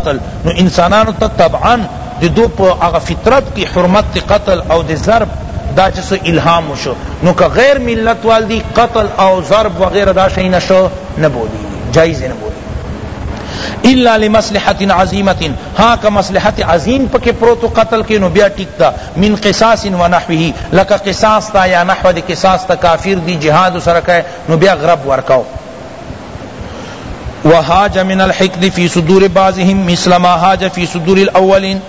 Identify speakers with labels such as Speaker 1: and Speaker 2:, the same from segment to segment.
Speaker 1: قتل نو انسانانو ته طبعا د دو په هغه فطرت کی حرمت دی قتل او دی ضرب دا چه سو الهام شو نو که غیر ملت وال دی قتل او ضرب وغیرہ دا شئی نشو نبولی جائز نبولی الا لمصلحت عظیمت ہاں کا مصلحت عظیم پکے پروتو قتل کے نو بیا ٹک دا من قصاص و نحوه لکا قصاص تا یا نحو دی قصاص تا کافر دی جہاد سرکے نو بیا غرب ورکاو وهاج من الحقد فی صدور بعضهم مثل ما هاج فی صدور الاولین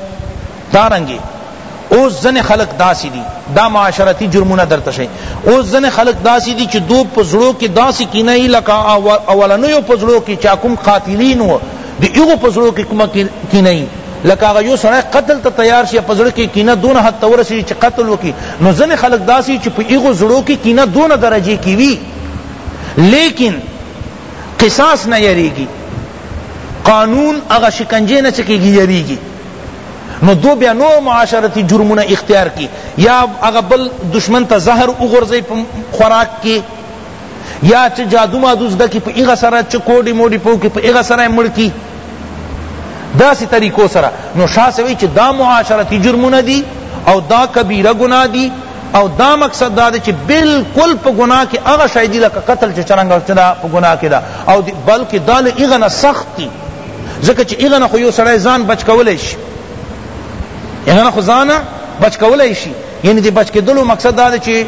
Speaker 1: دارنگی او زن خلق داسی دی دا معاشرتی جرمونه درته شي او زن خلق داسی دی چې دو پزړو کې داسی کینه ای لکه اولنو یو پزړو کې چا کوم قاتلین و دی یو پزړو کې کوم کینه ای لکه هغه یو سره قتل ته تیار شي پزړو کې کینه دون حد تور شي چې قتل وکي نو زن خلق داسی چې په یو زړو کې کینه دون درجه کې وی لیکن قصاص نه یریږي قانون هغه شکنجه نه چکیږي یریږي نو دو بیا نور معاشرتی جرمونه اختیار کی یا هغه بل دشمن ته زهر وغورځي په خوراک کې یا چې جادو مادو زده کی په هغه سره چې کوډي موډي پو کې په هغه سره مړ کی داسی طریقو سره نو شاہ سوی چی دا معاشرتی جرمونه دی او دا کبیره گناہ دی او دا مقصد دا دی چی بالکل په گناه کی هغه شی دی لکه قتل چی چرنګه چی دا په گناه کی دا او بلکه دا له هغه نه سخت دی ځکه چی هغه نه خو یو سړی ځان بچ کولای شي هغه نه خو ځان بچ کولای شي یعنی دی بچ کېدلو مقصد دا دی چی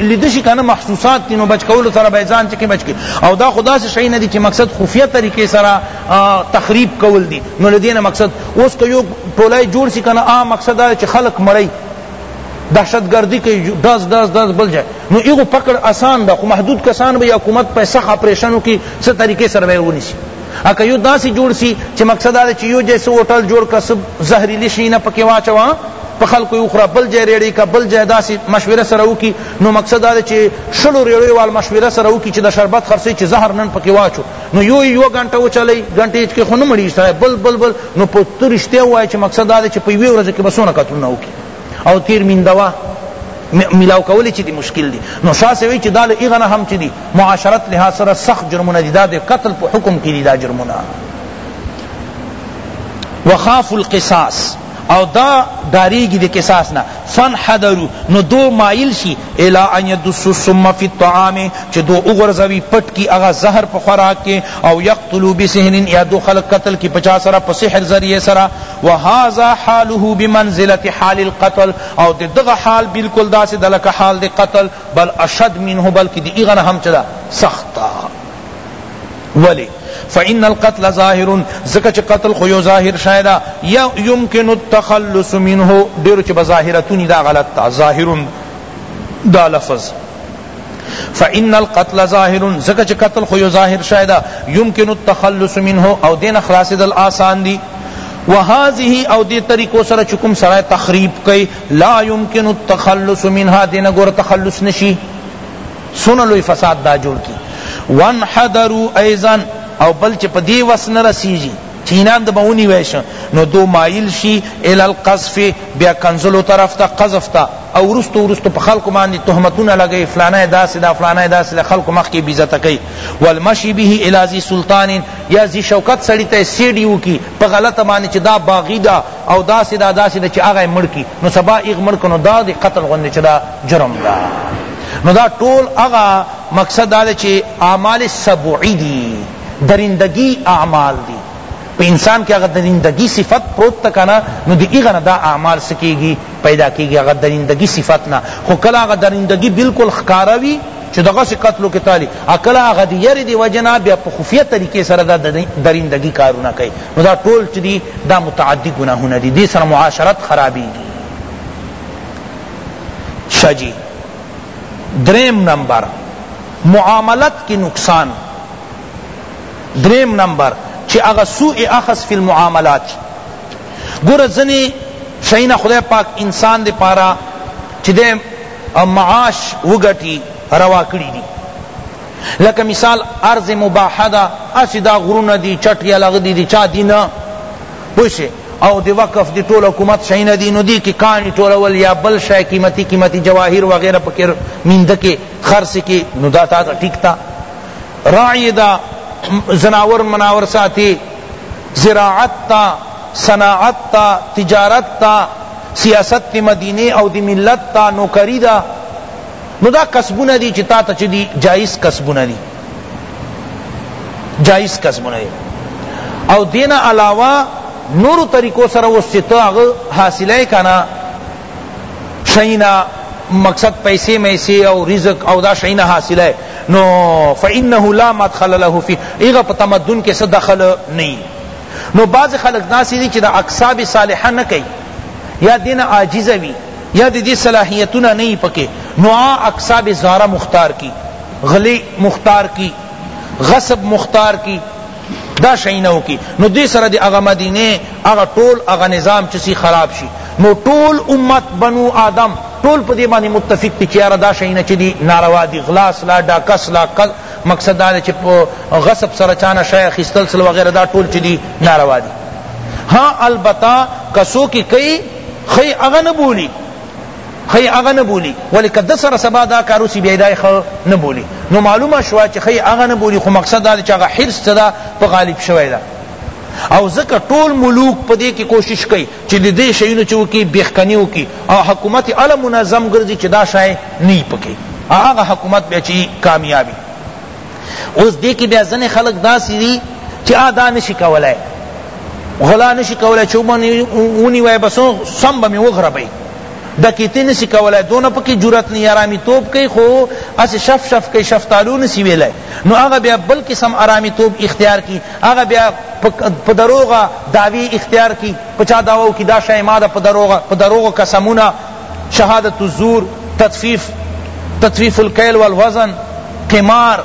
Speaker 1: لیده شي کنه محسوسات دی نو بچ کولو سره به ځان چکی بچ کی او دا خدا سے شی نه دی چی مقصد خفیه طریقې سره تخریب کول دی نو لدینه مقصد اوس که یو ټولای جوړ شي کنه آ مقصد دا چی خلق مړی دهشت گردی که دز دز دز بل جائے نو ایغو پکڑ آسان دا خو محدود کسان به حکومت په سخ اپریشنو کی څه طریقې سره به ونیسی اکه یو داسی جوړ سی چې مقصد دا چې یو جیسه هوټل جوړ کسب زهرلی شي نه پکې واچوا په خلکو یو خرا بل جای ریړی کا بل جای داسی مشوره سره وکي نو مقصد دا چې شلو ریړی وال مشوره سره وکي چې د شربت خرڅي چې زهر نن پکې واچو نو یو یو غنټه وچلی غنټه هیڅ کې خو نه مړی سره بل بل بل نو په تو رښتیا وای چې مقصد دا دی چې په یوې ورځ کې بسونه کتلونه وکړي او تیر میندوا ملاو کولی چې دی مشکل دی نو شاه سوی چې دا له هغه نه هم چې دی معاشرت لحاظ سره سخت جرمونه دي دا د قتل په حکم کې دي دا جرمونه وخاف القصاص او دا ډاریږي د قصاص نه فانحدروا نو دو مایل شي الی ان یدسوا السم فی الطعام چې دو وغورځوي پټ کی هغه زهر په خوراک کې او یقتلوا بسحر یا دو خلق قتل کی پچا سره په سحر ذریعه سره وهذا حاله بمنزلة حال القتل او د دغه حال بالکل داسې د لکه حال د قتل بل اشد منه بلکې د هغه نه هم چدا سخت ولی فإن القتل ظاهر زکه چې قتل خو یو ظاهر شایدا یا يمكن التخلص منه ډیر چې بظاهرتونی دا غلط تا ظاهر دا لفظ فإن القتل ظاهر زکه چې قتل خو یو ظاهر شایدا يمكن التخلص منه او دین خلاص دل آسان دی وهذه او دې طریقو سره چکم سره تخریب کئ لا يمكن التخلص منها دین ګور تخلص نشي سونه لوی فساد دا جوړ کی وانحدرو ایضا او بل چه په دی وس نه رسیږي چه انان د بونی ویش نو دو مایل شي الی القذف بیا کنزلو طرف ته قذف ته او ورستو ورستو په خلق باندې تهمتونه لګی فلانه داس دا فلانه داس له خلق مخ کې بیزت کوي والمشي به الی ذی سلطان یا ذی شوکت سړی ته سیډیو کی په غلطه باندې چې دا باغی دا او داسی دا داسی ده چی هغه یې مړ کی نو سبا ایغ مړ کړو نو دا دی قتل غوندی چی دا جرم ده نو دا ټول هغه مقصد دا ده چی اعمال سبعی دی درندگی اعمال دی په انسان کې هغه درندگی صفت پروت تکنا نو دی ایغه نه دا اعمال سکیږي پیدا کیږي هغه درندگی صفت نه خو کله هغه درندگی بالکل خکاروی چه دغسی قتلو کې تالی اکلا هغه دی یری دی وجه نه بیا په خفیه طریقې سره دا دریندګی کارونه کوي نو دا ټول چه دی دا متعدی ګناهونه دی دی سره معاشرت خرابیږي شجی دریم نمبر معاملت کی نقصان دریم نمبر چی اغا سوء اخذ فی المعاملات گورا زنی شئینا خدای پاک انسان دی پارا چی دے او معاش وګټی روا کړی دی لکه مثال ارض مباحه دا اسی دا غرونه دی چټ یا لغ دی چا دی نه پوشه او دی وقف دی ټول حکومت شین دی نو دی کی کانی ټول ول یا بل شای قیمتی قیمتی جواهر وغیرہ پکر میندکه خرڅ کی نو دا تا ٹھیک تا راعی دا زناور مناور ساتی زراعت تا صناعت تا تجارت تا سیاست د مدینه او د ملت تا نوکری ده نو دا کسبونه دی چی تاته چی دی جایز کسبونه دی جایز کسبونه دی او دین علاوه نور طریقو سره اوس چی ته هغه حاصله کنا شینا مقصد پیسے میسے او رزق او دا شینا حاصله نو فانه لا مدخل له فی ایغه په تمدن کې څه دخل نه نو بعض خلق داسی دی چی دا اکساب صالحه نکی یا دین عاجز وی یا دی صلاحیتونه نئی پکی نو آ اکساب زارا مختار کی غلی مختار کی غصب مختار کی دا شینو کی نو دی سره دی اغا مدینه اغا ټول اغا نظام چسی خراب شی نو ټول امت بنو آدم ټول پدی باندې متفق تی چیار دا شینه چی دی ناروا دی غلاس لا ډاکس لا مقصد دا دی چی په غصب سره چا نه شی اخیستل سل وغیره دا ټول چی دی ناروا دی ها البته که څوک کوي خی هغه نه بولی خی هغه نه بولی ولی که د سره سبا دا کارو سی بیا دای خو نه بولی نو معلومه شوه چې خی هغه نه بولی خو مقصد دا چې هغه حرص ته دا په غالب شوی دا او ځکه ټول ملوک په دې کې کوشش کوي چی د دی شیونو چه وکی بیخکنی وکی او حکومت اله منظم ګرځی چی دا شای نی پکی هغه حکومت بیا چی کامیابی اوس دی کی بیا ځنی خلق داسی دی چی آ دا نشی کولای غلا نشی کولای چو بنی اونی وای بسو سم بمی وغربی دکیتی نسی کولای دونه پکی جرات نی یرامی توب کئی خو اس شف شف کئی شفتالو نسی ویلای نو هغه بیا بل قسم آرامی توب اختیار کی هغه بیا په دروغ دعوی اختیار کی په چا دعوی کی دا شای ما دا په دروغ په دروغ قسمونه شهادت الزور تطفیف تطفیف الکیل والوزن قمار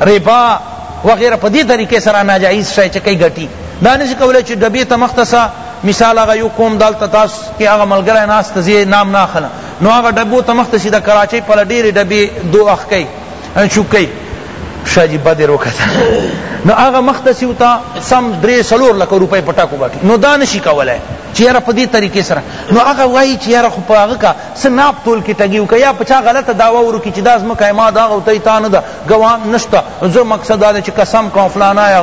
Speaker 1: ربا وغیرہ په دې طریقې سره ناجایز شای چکی غټی دا نشي کولای چې ډبی ته مختصه مثال هغه یو کوم دالته تاسو کې هغه ملګری ناس ته نام نه اخلم نو هغه ډبو ته مختصه د کراچۍ په ډېرې ډبې دوه اخ کوي چوک کئی شاه جی بده وکړه نو هغه مختصی وتا سم درې سلور لک روپے پټاکو باټي نو دا نشي کولای چې یاره په دې طریقې سره نو هغه وایي چې یاره خو په هغه کا سناب تول کې ټګي وکړه یا پچا غلطه داوا ورکړي چې دا ځمکه ما دا غوته تا نه ده ګوام نشته زه مقصد دا چې قسم کوم فلانا یا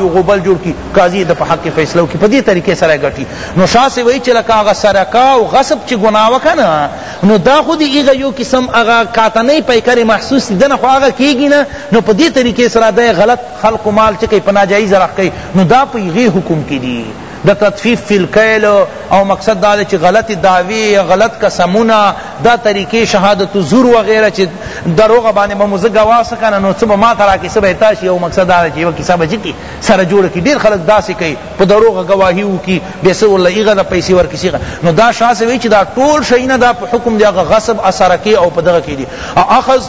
Speaker 1: یو غبل جوړ کی قاضي د په حق فیصله وکړي په دې طریقې سره ګټي نو شاه سی وایي چې لکه هغه سرقه او غصب چې ګناه وکنه نو دا خو دی ایغه یو قسم اغه کاتنی پیکر محسوس دی دنه خو اغه کیږي نه نو په دې طریقې سره د غلط خلق مال چې کوي په ناجایز راخ کوي نو دا په یغه حکم کې دي د تطفیف فی الکیل او مقصد دا چې غلط دعوی غلط قسمونه دا طریقې شهادت زور وغیرہ چې دروغ باندې به مزګه واسه کنه نو څه به ما ترا کې څه به تاسو یو مقصد دا چې یو کیسه به چې سره جوړ کې ډیر خلک داسې کوي په دروغ گواهی وکي به سه ول ایغه د پیسې ورکې سیغه نو دا شاه سوي چې دا ټول شینه دا په حکم دی هغه غصب اثر کې او په دغه کې دي او اخذ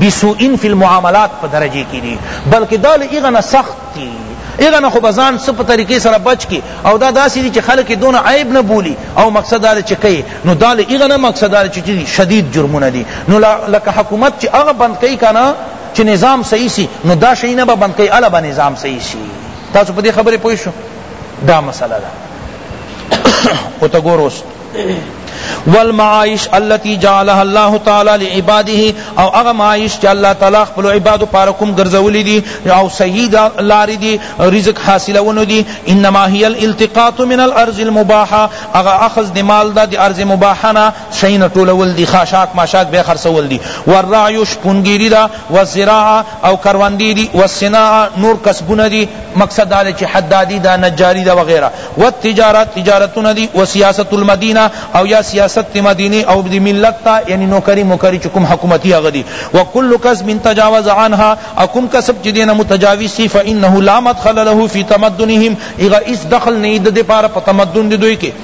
Speaker 1: بسوئن فی المعاملات په درجه کې دي بلکې دا ایغه نه سخت دي ایغه نه خو بزان سپ طریقې سره بچ کی او دا داسې دي چې خلک دون عیب نه بولی او مقصد دا چې کوي نو دا ایغه نه مقصد دا چې شدید جرمونه دي نو لکه حکومت چې هغه بند کوي کنه چې نظام صحیح سی نو دا شینه به بند کوي الا به نظام صحیح سی تاسو په دې خبرې پوه شو دا مسله ده او ته ګور اوس والمعايش التي جعلها الله تعالى لعباده او اغه معايش چې الله تعالی خپل عبادو پارکم ګرځولې دي او سيد لارې دي رزق حاصلونه دي انما هي الالتقاط من الارض المباحه اغه اخذ د مال د ارض مباحه شیونه ټولول دی خاشاک ماشاک بیا خرڅول دی والرعی شپونګیری دا والزراعه او کروندې دی والصناعه نور کسبونه دی مقصد دا چې حدادی دا نجاری دا وغیرہ والتجارت تجارتونه دی وسیاست المدینه او یا سیاست مدینه او دی ملت تا یعنی نوکری موکری چې کوم حکومتی هغه دی وکل کسب تجاوز عنها او کوم کسب چې دینه متجاوز سی فانه لا مدخل له فی تمدنهم اغه اس دخل نه د دې پاره په تمدن دی دوی کې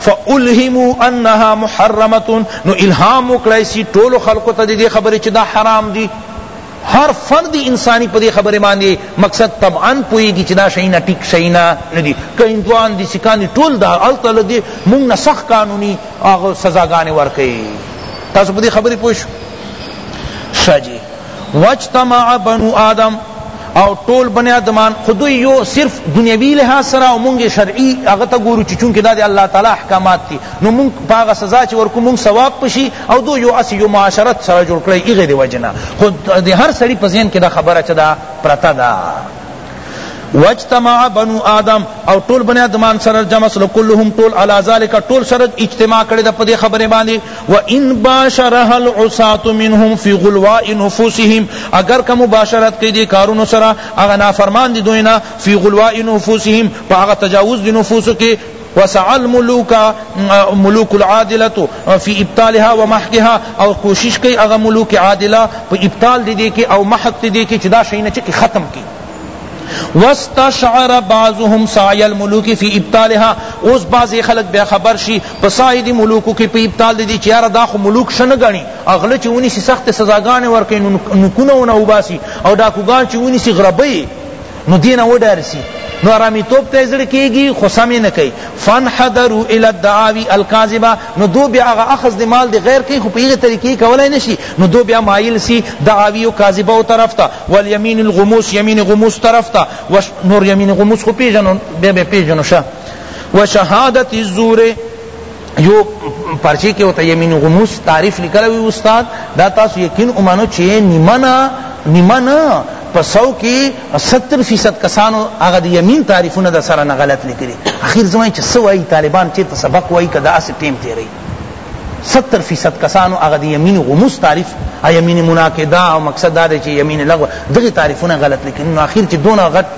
Speaker 1: فألهموا انها محرمه نو الهام وکړای سی ټول خلق ته دې خبرې چې دا حرام دي هر فرد انسانی په دې خبرې باندې مقصد طبعا پویږي چې دا شینا ټیک شینا ندي که هندوان دي سکان دي ټول دا الته لدی مونږ نه سخت قانوني هغه سزاګانې ورکړي تاسو په دې خبرې پوه شئ شاجی واجتمع بنو آدم او ټول بنی آدمان خو دوی یو صرف دنیوی لحاظ سره او مونږ شرعی هغه ته ګورو چې چونکه دا د الله تعالی احکامات دي نو مونږ په هغه سزا چې ورکو مونږ ثواب پشي او دوی یو اسی یو معاشرت سره جوړ کړی هغه دی وجنه خو د هر سړي په ذهن کې دا خبره چې دا پرته ده واجتمع بنو آدم او ټول بنی آدمان سره جمع سره كلهم ټول على ذلك ټول سره اجتماع کړی د پدې خبره باندې وان باشرها العصات منهم في غلواء نفوسهم اگر کوم مباشرت کوي دي کارونو سره هغه نافرمان دي دوی نه في غلواء نفوسهم په هغه تجاوز دي نفوسو کې وسعى الملوک ملوک العادلة فی ابطالها ومحقها او کوشش کئی اغا ملوک عادلہ پا ابطال دی دیکی او محق دی دیکی چی دا شئی نا چکی ختم کی واستشعر بعضهم سعی الملوک فی ابطالها اوس بعض خلق بیا خبر شی په سعی دی ملوکو کی په ابطال دی چې یار دا خو ملوک شنه غنی اغله چې ونی سی سخت سزاګانې ورکې نکونه ونه وباسی او ډاکوګان چې ونی سی غربې نو دینه وډار سی نو ارامیتوب په زړه کیږي خو سم نه کوي فنحذروا الى الدعاوی الكاذبه نو دو بیا هغه اخذ د مال د غیر کوي خو په هغه طریقې کولای نشي نو دو بیا مایل سی دعاوی او کاذبه او طرف ته والیمین الغموس یمین غموس طرف ته نور یمین غموس خو پیژنو بیا به پیژنو شه وشهادت الزور یو پرچی کې وته یمین غموس تعریف لیکلوی استاد دا تاسو یقین امانو چې نیمه نه نیمه نه په سو کې 70 فیصد کسانو هغه د یمین تعریفونه د سره نه غلط لیکلي اخیر زمای چې سو وايي طالبان چې سبق وايي کدا اس ټیم تیری 70 فیصد کسانو هغه د یمین غموس تعریف یمین مناقضه او مقصد دا چې یمین لغو دغه تعریفونه غلط لیکلي نو اخیر چې دونه غلط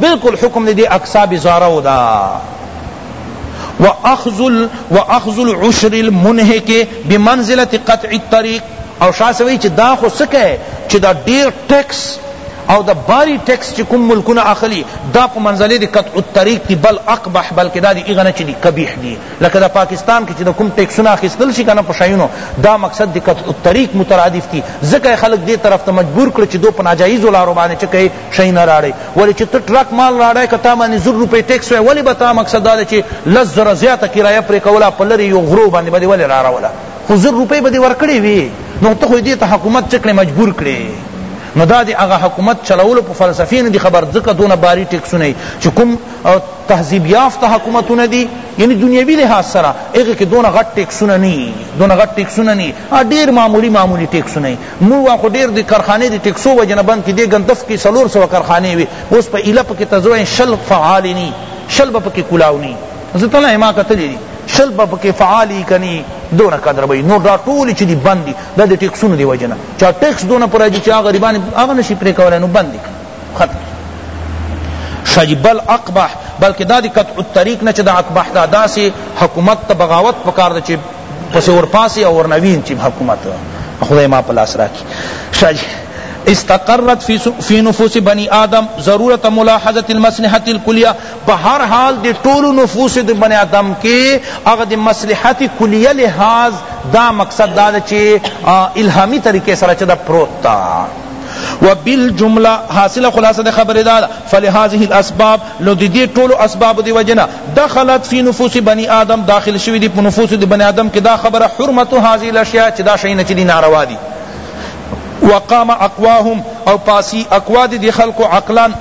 Speaker 1: بلکل حکم دی دی اقصا بزارو دا واخذ ال واخذ العشر المنهك بمنزله قطع الطريق او شاه سوي چې دا خو سکه چې دا ډیر ټیکس او دا باری ټیکس چې کوم ملکونه اخلي دا په منزله د قطع الطريق دی بل اقبح بلکې دا دی اغنه چې دی قبیح دی لکه دا پاکستان کې چې دا کوم ټیکسونه اخیستل شي کنه په شایونو دا مقصد دی قطع الطريق مترادف دی ځکه خلک دې طرف ته مجبور کړ چې دو په ناجایز لارو باندې چکه شی نه راړی ولی چی ته ټرک مال راړی که تا باندې زر روپی ټیکس وای ولی به تا مقصد دا چی لس زره زیاته کرایه پری کوله په لری یو غرو باندې به ولی راړوله خو زر روپی به ورکړی وی نو ته خو دې ته حکومت چکړې مجبور کړی نو دا دی هغه حکومت چلولو په فلسفې نه دی خبر ځکه دونه باری ټیکسونه یې چې کوم تهذیب یافته حکومتونه دي یعنی دنیوي لحاظ سره هغې کې دونه غټ ټیکسونه نه دونه غټ ټیکسونه نه ډېر معمولي معمولي ټیکسونه مونږ واه خو ډیر دی کارخانه دی ټیکسو وجنه بند کی دی ګندف کی سلور سو کارخانه وی اوس په ایله پکی تزوین شل فعال نی شل به پکی کولاو نی زتلا ما کتلی دی شل به پکی فعالی کنی دونه قدر به نو دا ټول چی دی بند دی د ټیکسونو دی وجنه چا ټیکس دونه پر دی چا غریبان هغه نشی پرې کولای نو بند دی خط کی شای بل اقبح بلکہ دا دی قطع الطریق نہ چھ دا اقبح دا دا سے حکومت تا بغاوت پکار دا چھ پس اور پاسی اور نوین چھ حکومت خدای ما پلاس راکی شای استقرت فی نفوس بنی آدم ضرورت ملاحظت المصلحت الکلیہ بہر حال دی طول نفوس دی بنی آدم کے اگر دی مصلحت کلیہ لحاظ دا مقصد دا چی الہامی طریقے سرچ دا پروت تا وبالجمله حاصل خلاصه ده خبر دار فلهذه الاسباب نو دی دی طول اسباب دی وجنا دخلت فی نفوس بنی آدم داخل شوی دی نفوس دی بنی آدم کی دا خبر حرمت هذه الاشیاء چی دا شئی نچی دی ناروا دی وقام اقواهم او پاسی اقوا دی خلق عقلان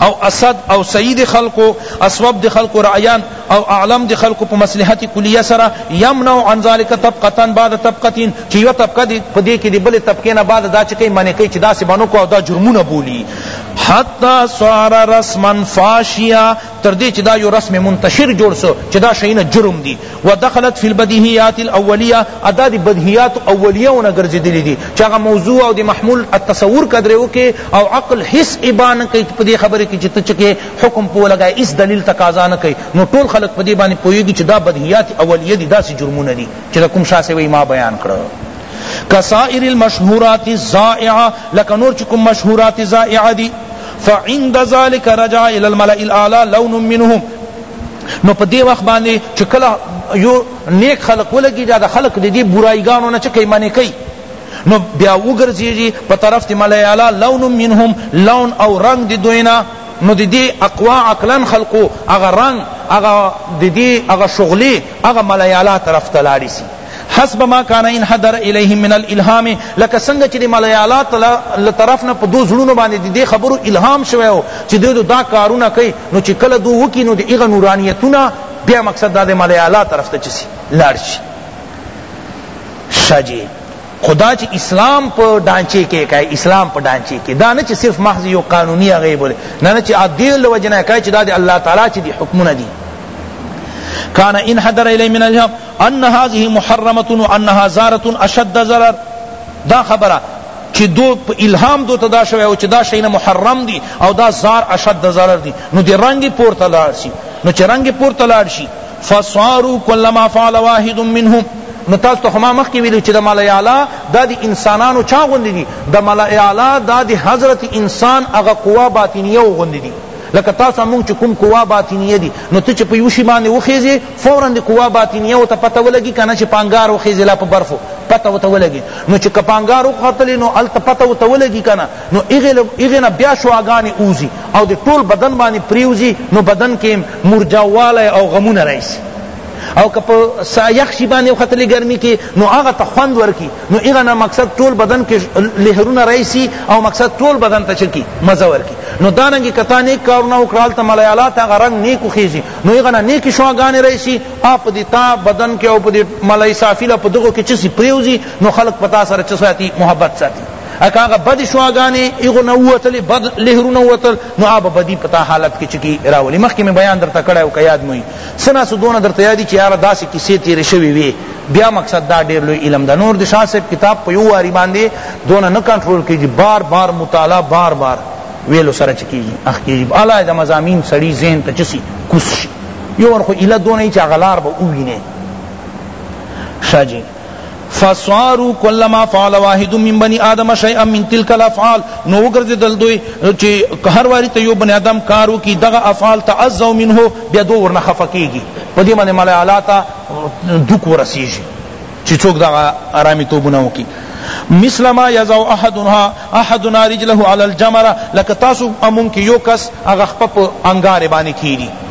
Speaker 1: او اسد او سید خلق اسواب دی خلق رعیان او اعلم دی خلق په مصلحت کلیه سره یمنع عن ذلک طبقه بعد طبقه چې یو طبقه دی په دې کې دی بل طبقه نه بعد دا چې کوي منی کوي چې دا سی بنو کو دا جرمونه بولی حتی صار رسما فاشیا تر دې چې دا یو رسم منتشر جوړ سو چې دا شینه جرم دی ودخلت فی البدیهیات الاولیه ادا دی بدیهیات اولیه ونه ګرځیدلې دي چې هغه موضوع او دی محمول التصور قدرو کې او عقل حس ابان کوي په دې خبره کې چې ته چې حکم په ولګای هیڅ دلیل تقاضا نه کوي نو ټول خلک په دې باندې پوهیږي چې دا بدهیات اولیه دي داسې جرمونه دي چې د کوم شاه صاحب یې ما بیان کړه کسائر المشهورات الزائعه لکه نور چې کوم مشهورات زائعه دي فعند ذلك رجع الى الملأ الاعلى لون منهم نو په دې وخت باندې چې کله یو نیک خلق ولګي دا خلق د دې برایګانو نه چې کوي منې کوي نو بیا وګرځيږي په طرف ته ملایالا لون منهم لون او رنگ دی دوینا نو د دې اقوا عقلا خلقو هغه رنګ هغه د دې هغه شغلې هغه ملایالا طرف ته لاړې سي حسب ما کان انحدر الیهم من الالهام لکه څنګه چې د ملایالا له طرف نه په دو زړونو باندې د دې خبرو الهام شوی و چې دوی دا کارونه کوي نو چې کله دو وکړي نو د هغه نورانیتونه بیا مقصد دا د ملایالا طرف ته چې لاړ شي شجی خو دا چی اسلام په ډانچه کې کای اسلام په ډانچه کې دا نه چې صرف محض یو قانوني هغه بوله نه نه چې عدل له وجنه کای چې دا د الله تعالی چې دی حکمونه دي کان ان حضر الی من الهم ان هذه محرمه وانها زاره اشد ضرر دا خبره چې دو الهام دو تدا شوی او چې دا شینه محرم دي او دا زار اشد ضرر دي نو دی رنگ پورته لاړ شي نو چې رنگ پورته لاړ شي فصارو کلما فعل واحد منهم نو تاسو ته ما مخکې ویلو چې د ملای اعلی دا د انسانانو چا غوندې دي د ملای اعلی دا د حضرت انسان هغه قوا باطنیه غوندې دي لکه تاسو مونږ چې کوم قوا باطنیه دي نو ته چې په یو شي باندې وخیزې فورا د قوا باطنیه او ته پته ولګي کنه چې پانګار وخیزې لا په برفو پته وته ولګي نو چې کپانګار وختلې نو الته پته وته ولګي کنه نو هغې نه بیا شعاګانې اوځي او د ټول بدن باندې پریوځي نو بدن کې مرجاوالی او غمونه راشي او که په یخ شي باندې وختلې ګرمي کې نو هغه ته خوند ورکي نو هغه نه مقصد ټول بدن کې لهرونه راشي او مقصد ټول بدن ته چکي مزه ورکي نو دارنګې که تا نیک کارونه وکړه هلته ملایالات هغه رنګ نیک وخېږي نو هغه نه نیکې شعاګانې راشي او په دې تا بدن کې او په دې ملای صافي له په دغو کې چسي پریوځي نو خلق په تا سره چه ساتي محبت ساتي اکه هغه بد شواګانې ایغو نه ووتلې بد لهرونه ووتل نو آب بدی پتا حالت کې چکی راولی مخکې مې بیان درته کړی او که یاد موی سنا سدونه درته یادی چې یاره داسې کیسې تیرې شوې وي بیا مقصد دا ډیر لوی علم ده نور د شاه صاحب کتاب په یو واری باندې دونه نه کنټرول کیږي بار بار مطالعه بار بار ویلو سره چکیږي اخ کیږي اعلی د مزامین سړی ذهن ته چسی کوس شي یو ورخو اله دونه چې غلار به ووینه شاجی فصاروا كلما فعل واحد من بني آدم شيئا من تلك الافعال نو وګرځیدل دوی چې هر واری ته یو بنی آدم کارو کی دغه افعال تعزو منه بیا دو ورنه خفقیږي په دې باندې ملای اعلی ته دک ورسیږي چې څوک دغه آرامي توبونه وکړي مثل ما یزو احدنا احدنا رجله علی الجمره لکه تاسو امون کې یو کس هغه خپل انګار باندې کیږي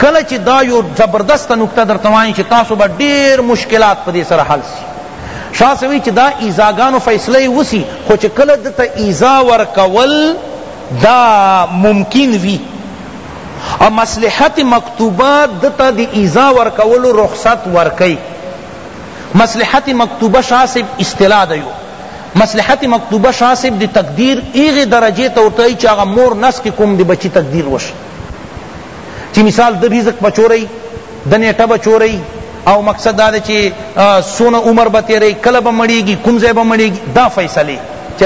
Speaker 1: کله چی دا یو زبردست نکته درته وایم چی تاسو به ډیر مشکلات پدی سره حل سی شاه صاحب وی چی دا ایزاګانو فیصله وسی خو چی کله دته ایزا ورکول دا ممکن وی او مصلحت مکتوبه دته دی ایزا ورکولو رخصت ورکی مصلحت مکتوبه شاه صاحب اصطلاح ده یو مصلحت مکتوبه شاه صاحب دی تقدیر ایغه درجه ته ورته چاغه مور نس کی کوم دی بچی تقدیر وش چی مثال د رزق په چوری د نیټه به چوری او مقصد دا دی چی سونه عمر به تیری کله به مړیږي کوم ځای به مړیږي دا فیصلی چی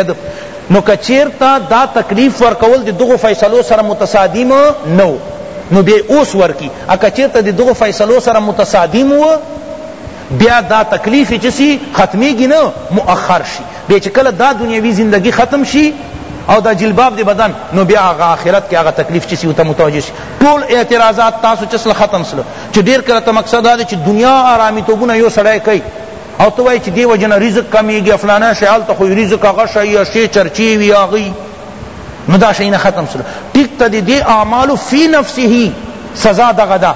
Speaker 1: نو کچیرتا دا تکلیف ورکول د دغه فیصلو سره متصادم نو نو بیا اوس ورکی اکه چیرته د دغه فیصلو سره متصادم و بیا دا تکلیف چه سی ختمیگی نه مؤخر شی بیا چه کله دا دنیوی زندگی ختم شی او دا جلباب دی بدن نو بیا هغه آخرت کې هغه تکلیف چسی او ته متوجه شي ټول اعتراضات تاسو چسل ختم سلو چې ډیر کله ته مقصد دا چې دنیا آرامی توبونه یو سړی کوي او تو وای چې دی وجنه رزق کمیږي فلانا شیال ته خو رزق هغه شی شی چرچی وی هغه نو دا شی نه ختم سره ټیک ته دی اعمال فی نفسه سزا دغه ده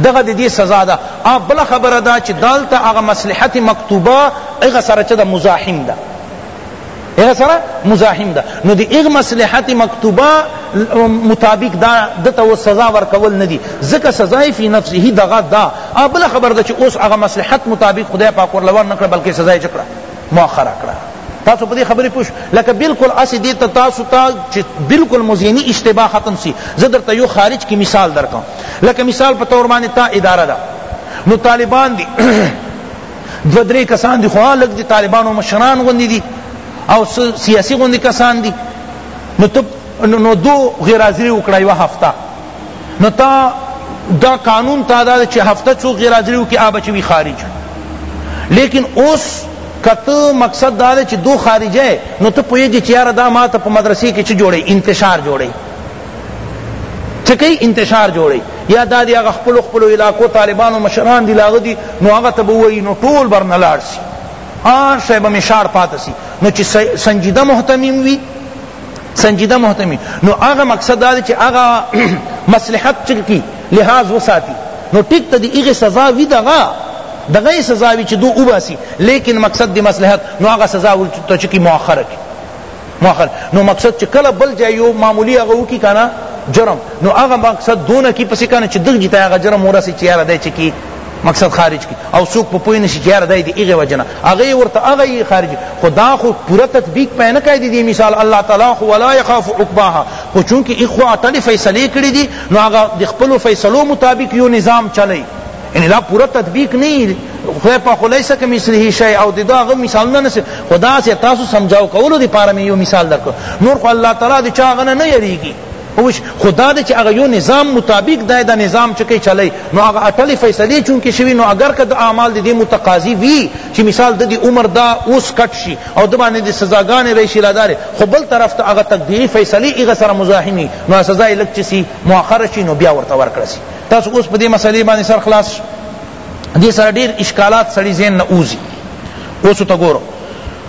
Speaker 1: دغه د دې سزا ده ا بل خبره دا چې دالته هغه مصلحت مکتوبه هغه سره چې د مزاحم ده هغه سره مزاحم ده نو دی هغه مصلحت مکتوبه مطابق دا دته و سزا ورکول ندی ځکه سزای فی نفسه دغه دا ا بل خبره ده چې اوس هغه مصلحت مطابق خدای پاک ورلوان نکړه بلکې سزای چکړه مؤخره کړه تاسو په دې خبرې پوه لکه بالکل اسې دې ته تاسو ته چې بالکل مزینی اشتباه ختم سی زه درته یو خارج کې مثال درکم لکه مثال په تور باندې تا اداره ده نو طالبان دي دو درې کسان دي خو لږ دي طالبانو مشران غوندې دي او سیاسي غوندې کسان دي نو ته نو دو غیر حاضری وکړه یوه هفته نو تا دا قانون تا دا چه هفته چو غیر حاضری وکی آ بچی وی خارج لیکن اوس کت مقصد دا دے چی دو خارج ہے نو تو پویگی چی یار دا ما تا پا مدرسی کی چی جوڑے انتشار جوڑے چکی انتشار جوڑے یا دا دی اغا خپلو خپلو علاقو طالبانو مشران دی لاغ دی نو اغا تا بوئی نو ټول بر نلار سی آن شیبہ مشار پاتا سی نو چی سنجیدہ محتمیم وی سنجیده مهتمی نو هغه مقصد دا چې هغه مصلحت چکی لحاظ وساتی نو ټیک ته دی هغه سزا وی دغه دغه سزا وی چې دو وباسی لیکن مقصد دی مصلحت نو هغه سزا ورته چکی مؤخر کی مؤخر نو مقصد چې کله بل ځای یو معمولی هغه وکی کنه جرم نو هغه مقصد دونه کی پس کنه چې دغه جته هغه جرم ورسی چې یاره دی چکی مقصد خارج کی او سوک په پوی نشی چیار دای دی ایغه وجنا اغه ورته اغه ای خارج خدا خو پورا تطبیق پای نه کای دی مثال الله تعالی خو ولا یخاف عقباها خو چونکه ای خو اټل فیصله کړی دی نو اغه د خپل فیصلو مطابق یو نظام چلی یعنی لا پورا تطبیق نه خو په خلیصه کې مثله شی او د داغه مثال نه نس خدا سے تاسو سمجھاو کولو دی پاره مې یو مثال درک نور خو الله تعالی د چا غنه نه یریږي پوش خو دا دی چې هغه یو نظام مطابق دا دا نظام چې کوي چلی نو هغه اټلې فیصلې چونکې شوي نو اگر که د اعمال د دې متقاضي وي چې مثال د دې عمر دا اوس کټ شي او د باندې د سزاګانې راشي لادارې خو بل طرف ته هغه تقدیري فیصلې هغه سره مزاحمي نو سزا یې لږ چې سي مؤخره شي نو بیا ورته ورکړه سي تاسو اوس په دې مسئلې باندې سر خلاص دې سره ډېر اشکالات سړي ذهن نه اوزي اوس ته ګورو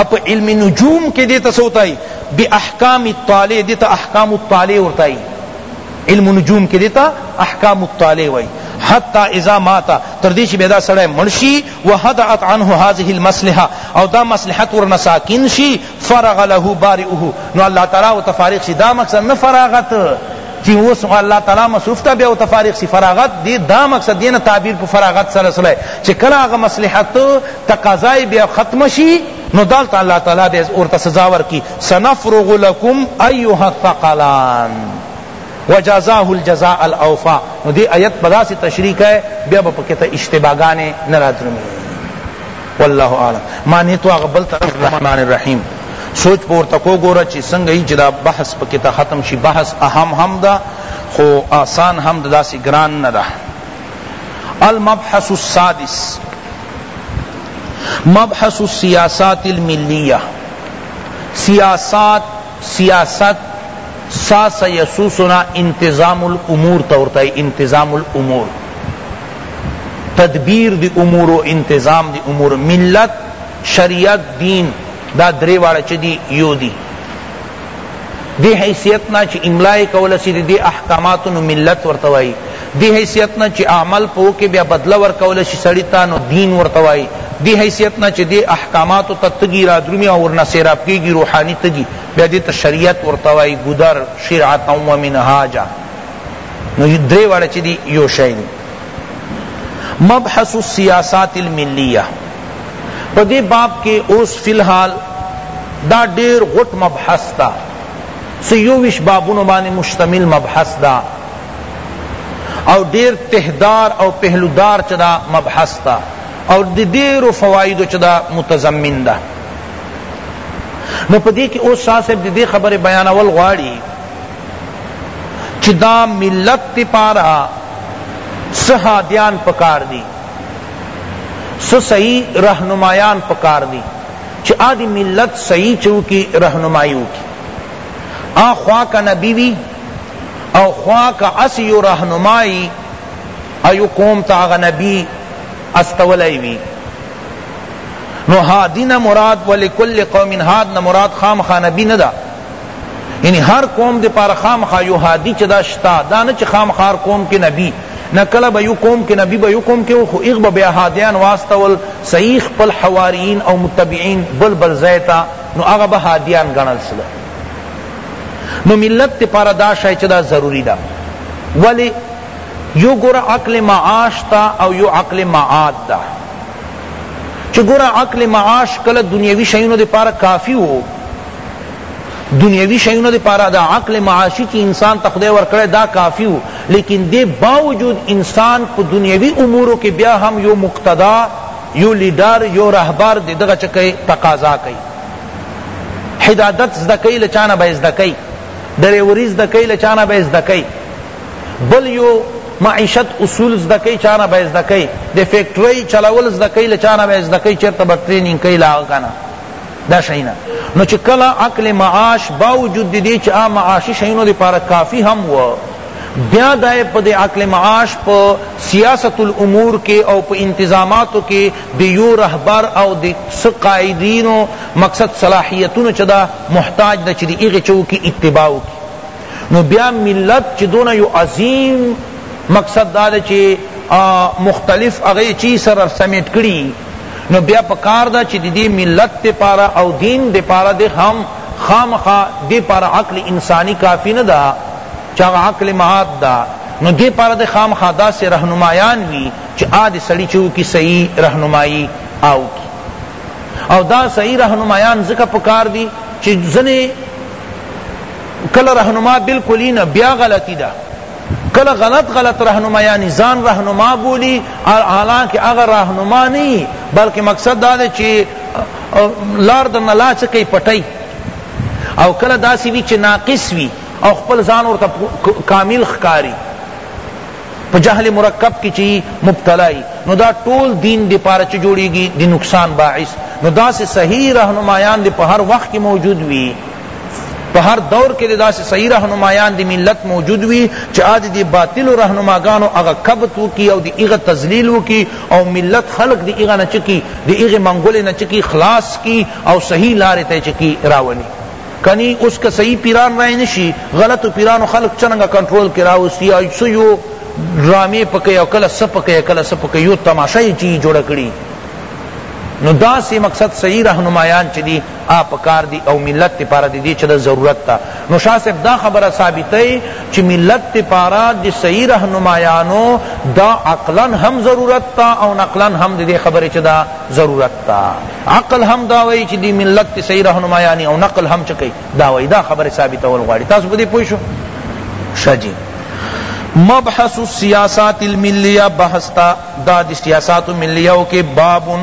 Speaker 1: اپ علم نجوم کې دیتا سوتای بی احکام الطالع دیتا احکام الطالع ورتای علم نجوم کې دیتا احکام الطالع وای حتی اذا ماتا تردیش بیدا سڑے مرشی وحدعت عنه هذه المصلحه او دا مصلحت ورنا ساکن شی فرغ له بارئه نو اللہ تعالی و تفارق شی دا مقصد نہ فراغت چی اوس الله تعالی مصروف تا بیا او تفارق سی فراغت دی دا مقصد دین تعبیر په فراغت سره سره چې کله هغه مصلحت تقاضا یې بیا ختمه شي نو دالته الله تعالی به ورته سزا ورکړي سنفرغ لکم ایها الثقلان وجازاه الجزاء الاوفا نو دې آیت په داسې تشریح کړي بیا به پکې ته اشتباهګانې نه رادرومي والله اعلم معنی تو هغه بل طرف الرحمن الرحیم سوچ پور تکو گورا چی سنگ ای جدا بحث پکتا ختم شی بحث اهم هم دا خو آسان هم دا داسی گران ندا المبحث السادس مبحث السیاسات الملیہ سیاسات سیاست ساس یسوسنا انتظام الامور تورتا ہے انتظام الامور تدبیر دی امور و انتظام دی امور ملت شریعت دین دا درے والا چی دی یو دی دی حیثیت نه چې املا یې کوله سي د دې احکاماتو نو ملت ورته وایي دی حیثیت نه چې عمل په وکې بیا بدله ورکوله شي سړي ته نو دین ورته وایي دی حیثیت نه چې دې احکاماتو ته تږي رادرومي او ورنه سیراب کېږي روحاني تږي بیا دې ته شریعت ورته وایي ګودر شرعتا ومنهاجا نو درې واړه چې دي یو شی دي مبحث السیاسات الملیه په دې باب کې اوس فی الحال دا ډیر غټ مبحث دا سو یوویش بابونو باندې مشتمل مبحث دا او ډیر تهدار او پهلودار چې دا مبحث دا او د ډیرو فوایدو چې دا متضمن ده نو په دې کې اوس شاه صاحب د دې خبرې بیانول غواړي چی دا ملت دی پارا څه هادیان پکار دی څه صحیح رهنمایان پکار دی چی آ دی ملت صحیح چو کی رهنمایی وکی آ خوا کا نبی وی او خوا کا اسی یو رهنمایی ایو قوم تا غ نبی استولی وی نو هادی نه مراد ولکل قوم هاد نه مراد خامخا نبی نه دا یعنی هر قوم دی پار خامخا یو هادی چه دا شتا دا نه چه خامخا هر قوم کی نبی نه کله به یو قوم کی نبی به یو قوم کی خو ایغ به بیا هادیان واستول صحیح خپل حواریین او متبعین بل بل ځای تا نو هغه به هادیان ګڼل سول نو ملت دی پار دا شای چه دا ضروری دا ولی یو ګور عقل معاش تا او یو عقل معاد دا چه ګور عقل معاش کله دنیوی شیونو دی پار کافی وو دنیوی شیونو دی پارا دا عقل معاشی چی انسان تا خدای ورکڑی دا کافی وو لیکن دی باوجود انسان پا دنیوی امورو کی بیا هم یو مقتدا یو لیڈر یو رہبر دی دغه چه کئی تقاضا کئی حدادت زده کئی لچانا بای زده کئی ڈریوری زده کئی لچانا بای زده کئی بل یو معیشت اصول زده کئی چانا بای زده کئی دی فیکٹری چلول زده کئی لچانا بای زده کئی چرته بر ٹریننگ کئی لاغ کنا دا شینا نو چې کله عقل معاش باوجود دې چې آ معاشي شینو دې پاره کافی هم و بیا دای په دې عقل معاش په سیاست الامور کې او په انتظاماتو کې د یو رهبر او د سقایدینو مقصد صلاحیتونو چدا محتاج د چې دې چوکي اتباع کی نو بیا ملت چې دونه یو عظیم مقصد دا چې مختلف هغه چی سره سمیټ کړي نو بیا پکار دا چی دی ملت دی پارا او دین دی پارا دی خام خامخا دی پارا عقل انسانی کافی ندا چاگا عقل مہات دا نو دی پارا دی خامخا دا سے رہنمایان وی چی آ دی سڑی چو کی صحیح رہنمائی آو کی او دا صحیح رہنمایان ذکر پکار دی چی زنی کل رہنما بالکلی نا بیا غلطی دا کله غلط غلط رہنما یعنی زان رہنما بولی حالانکہ اگر رہنما نہیں بلکہ مقصد دا دے چی لار در نلا چکی پٹی او کله داسی وی چی ناقص وی او خپل زان ورته کامل خکاری په جهل مرکب کی چی مبتلائی نو دا ټول دین دی پارا چی جوڑیگی دی نقصان باعث نو دا سے صحیح رہنمایان دی په هر وقت کی موجود وی په هر دور کې د داسې صحیح رهنمایان د ملت موجود وي چې آج د باطلو رهنماګانو هغه کبت وکړي او د هغه تذلیل وکړي او ملت خلق د هغه نه چکي د هغه منګولې نه چکي خلاص کی او صحیح لارې ته چکي راولي کنی اس کا صحیح پیران رائے نشی غلط پیرانو خلق چنگا کنٹرول کراو سیا سو یو ڈرامے پکے او کلا سپکے کلا سپکے یو تماشائی چیز جوڑا کری نو دا سی مقصد صحیح رہنمایان چی دی آ پکار دی او ملت ته پارا دی دی چه دا ضرورت تا نو شاہ صاحب دا خبر ثابتئی چه ملت ته پارا دی صحیح رہنمایانو دا عقلا ہم ضرورت تا او نقلا ہم دی دی خبر چه دا ضرورت تا عقل ہم دا وئی چه دی ملت ته صحیح رہنمایانی او نقل ہم چه کئی دا وئی دا خبر ثابتول غواړي تاسو پدی پوه شو شجی مبحث السیاسات الملیہ بحث تا دا دی سیاسات ملیہ کے بابن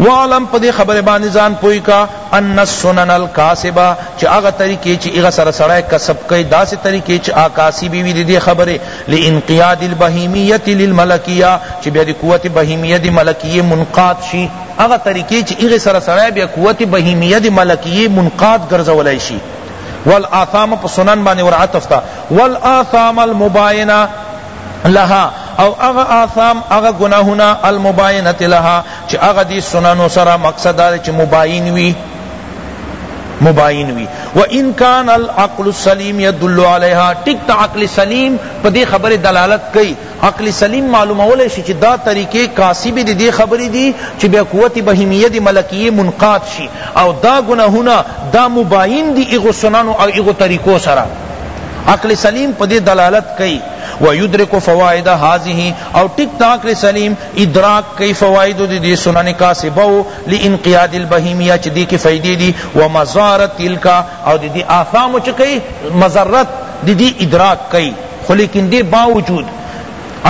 Speaker 1: وعلم پدې خبره باندې ځان پوی کا ان السنن الکاسبه چې هغه طریقې چې هغه سره سړی کسب کوي داسې طریقې چې آکاسی بی وی دې خبره لانقیاد البهیمیه للملکیه چې بیا د قوت بهیمیه د ملکیه منقاد شي هغه طریقې چې هغه سره سړی بیا قوت بهیمیه د ملکیه منقاد ګرځولای شي والآثام په سنن باندې ورعتفتا والآثام المباینه لها او اغا آثام اغا گناہنا المباینت لها چی اغا دی سننو سرا مقصد دا چی مباین وی مباین وی و ان کان العقل السلیم یدل علیها ٹک تا عقل سلیم پا دی خبر دلالت کئی عقل سلیم معلوم اولی شی چی دا طریقے کاسب دی دی خبری دی چی بے قوت بہیمیہ دی ملکیہ منقاد شی او دا گناہونا دا مباین دی اغو سنن او اغو طریقو سرا عقل سلیم په دې دلالت کوي ويدرک فوائد هذه او ټیک دا عقل سلیم ادراک کوي فوائد دې سنن کاسبو لانقیاد البهیمیه چې دې کې فائدې دي ومزارت تلک او دې آثام چې کوي مزرت دې ادراک کوي خو لیکن دې باوجود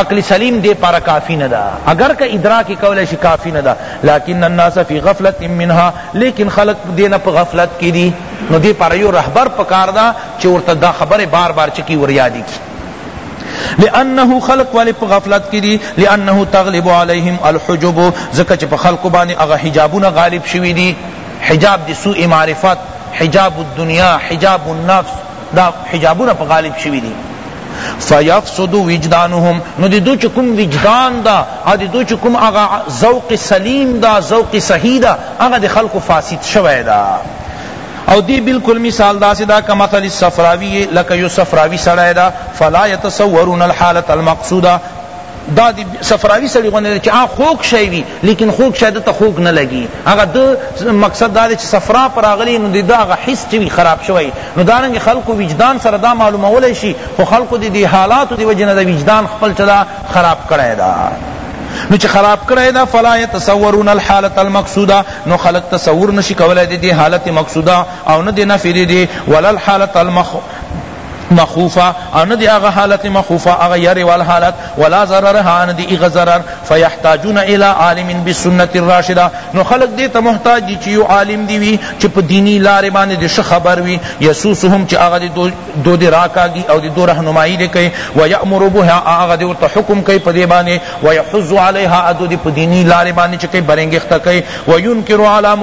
Speaker 1: عقل سلیم دے پارا کافی ندا اگر کا ادراک قول شی کافی ندا لیکن الناس فی غفلت منها لیکن خلق دینا پا غفلت کی دی نو دی پارا یو رہبر پکار دا چه ورته دا خبری بار بار چه کی وریادی کی لانه خلق ولی په غفلت کی دی لانه تغلب علیهم الحجب زکه چه په خلق باندې هغه حجابونه غالب شوی دی حجاب دی سوء معرفت حجاب الدنیا حجاب النفس دا حجابونه په غالب شوی دی فیفسد وجدانهم نو دی دو چکم وجدان دا دی دو چکم اغا ذوق سلیم دا ذوق صحیح دا اغا دی خلق فاسد شوی دا او دی بالکل مثال داسی دا کمثل الصفراوی لکه یو صفراوی سړی دا فلا یتصورون الحالت المقصوده دا دی صفراوی سړی غوندې چې آ خوک شی وی لیکن خوک شی دته خوک نه لګي هغه د مقصد دا دی چې صفرا پر اغلی نو دا هغه حس چې خراب شوی نو دارنګ خلق وجدان سره دا معلومه ولای شي خو خلق دی دی حالات دی وجنه د وجدان خپل چلا خراب کړی دا نو چې خراب کړی دا فلا یتصورون الحالت المقصوده نو خلق تصور نشی کولای دی دی حالت مقصوده او نه دی نفی دی دی ولل حالت المخ مخوفا ان دی اغا حالت مخوفا اغا یری وال حالت ولا ضرر هان دی اغا ضرر فیحتاجون الى عالم بالسنت الراشدہ نو خلق دی ته محتاج دی چیو عالم دی وی چ په دینی لار باندې د خبر وی یسوسهم چ اغا دی دو دې راکاږي او د دو رهنمايي دې کوي ويأمر بها او هغه دې ورته حکم کوي په دې باندې ويحض عليها او دو دې په ديني لارې باندې چې کوي برنګښته کوي وينکر علي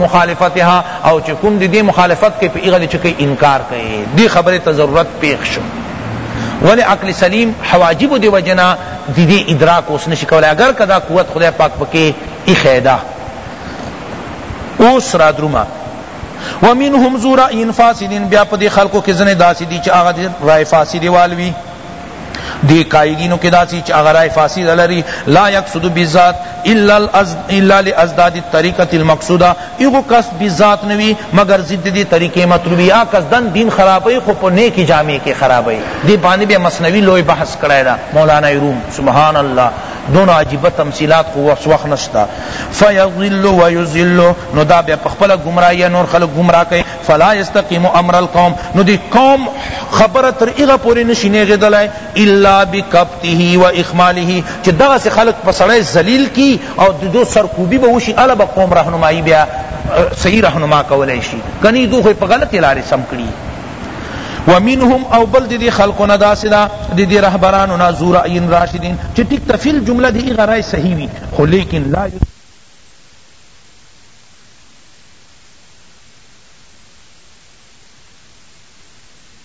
Speaker 1: مخالفتها او چې کوم د دې مخالفت کوي په هغه دې چې کوي انکار کوي دې خبرې ته ضرورت پېښ شو ولی عقل سلیم حواجب دی وجنا دی دی ادراک اوس نشی کولای اگر کدا قوت خدای پاک پکې ایخیدا اوس را دروما ومنهم ذو رأی فاسد بیا په دې خلقو کې ځنې داسې دي چې هغه رای فاسد والوي دی قائدینو کې داسي چې هغه رائے فاسد لري لا یقصد بالذات الا الا لازداد الطریقه المقصوده ایغو کس بالذات نوي مگر ضد دی طریقې مطلوبی یا کس دن دین خرابې خو په نیکی جامع کې خرابې دی باندې به مسنوی لوی بحث کړای دا مولانا روم سبحان الله دون عجیب تمثيلات خو وخت نشتا فیضل و یضل نو دا بیا پخپل گمراهی نور خلق گمراه کئ فلا یستقیم امر القوم نو دی قوم خبر تر ایغه پوری نشینه غدلای الا بکبته و اخماله چې دغه سے خلق پسړی ذلیل کی او دو سرکوبی به وشي الا به قوم رهنمایی بیا صحیح رهنما کولای شي کنی دو خو په غلط لارې سم کړی ومنهم او بل دی خلقو نه داسی دا دی دی رهبرانو نه ذو رأی راشدین چی ټیک تفیل جمله دی ایغه رای صحیح وی خو لیکن لا یو